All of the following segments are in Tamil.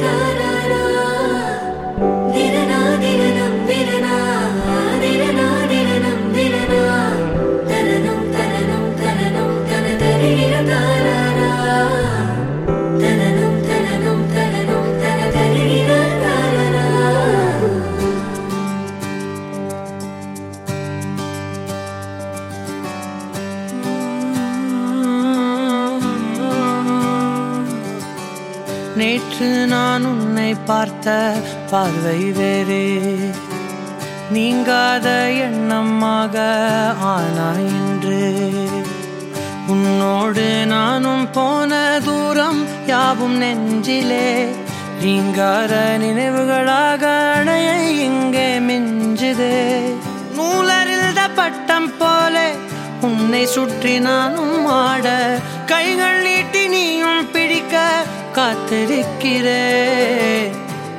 good. நேற்று நான் உன்னை பார்த்த பார்வை வேறே. நீங்காத எண்ணமாக ஆனாய் இன்று. உன்னோடு நானும் போன தூரம் யாவும் நெஞ்சிலே. நீங்கார நினைவுகளாக அணைய இங்கே மிஞ்சுதே. நூலறிந்த பட்டம் போலே உன்னை சுற்றி நானும் ஆட. கைகள் நீட்டி நீயும் காத்திருக்கிறேன்.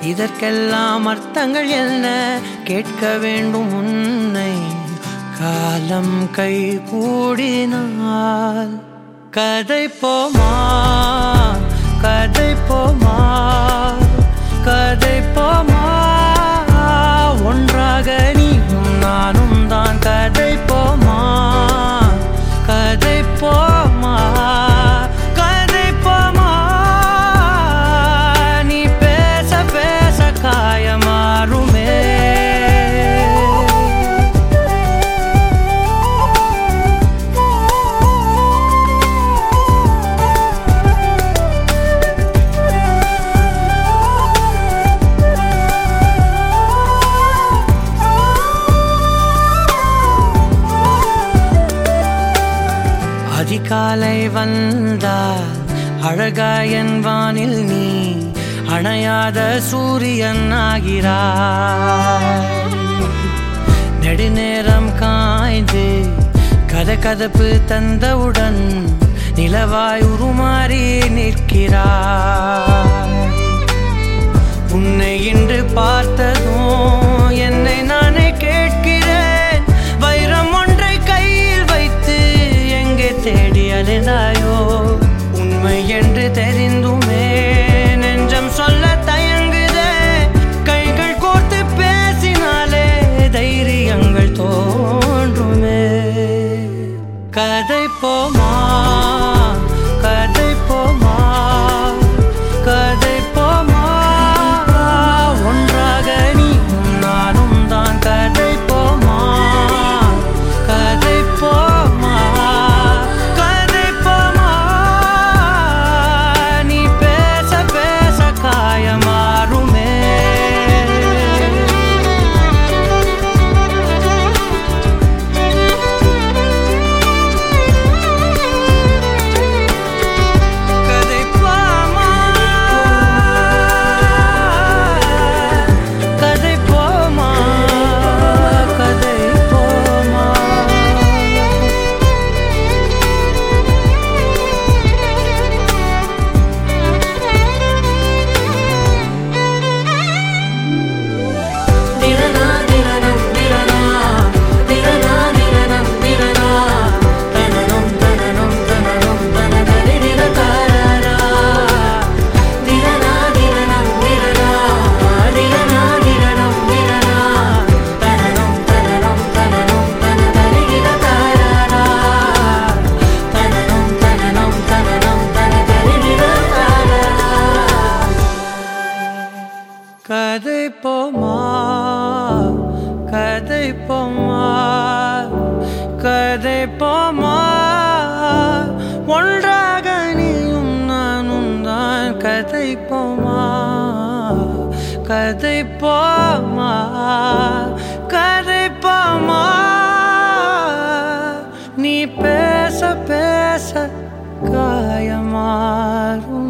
இதற்கெல்லாம் அர்த்தங்கள் என்ன? கேட்க வேண்டும் உன்னை. காலம் கை கூடினால். கதை போமா? கதை போமா? காலை வந்தால் அழகாயன் வானில் நீ அணையாத சூரியன் ஆகிறாய் நெடுநேரம் காய்ந்து கதகதப்பு தந்தவுடன் நிலவாய் உருமாறி நிற்கிறா போமா கதை போமா கதை போமா கதை போமா ஒன்றாக நீயும் நானும் தான் கதை போமா கதை போமா கதை போமா நீ பேச பேச காயமாறும்.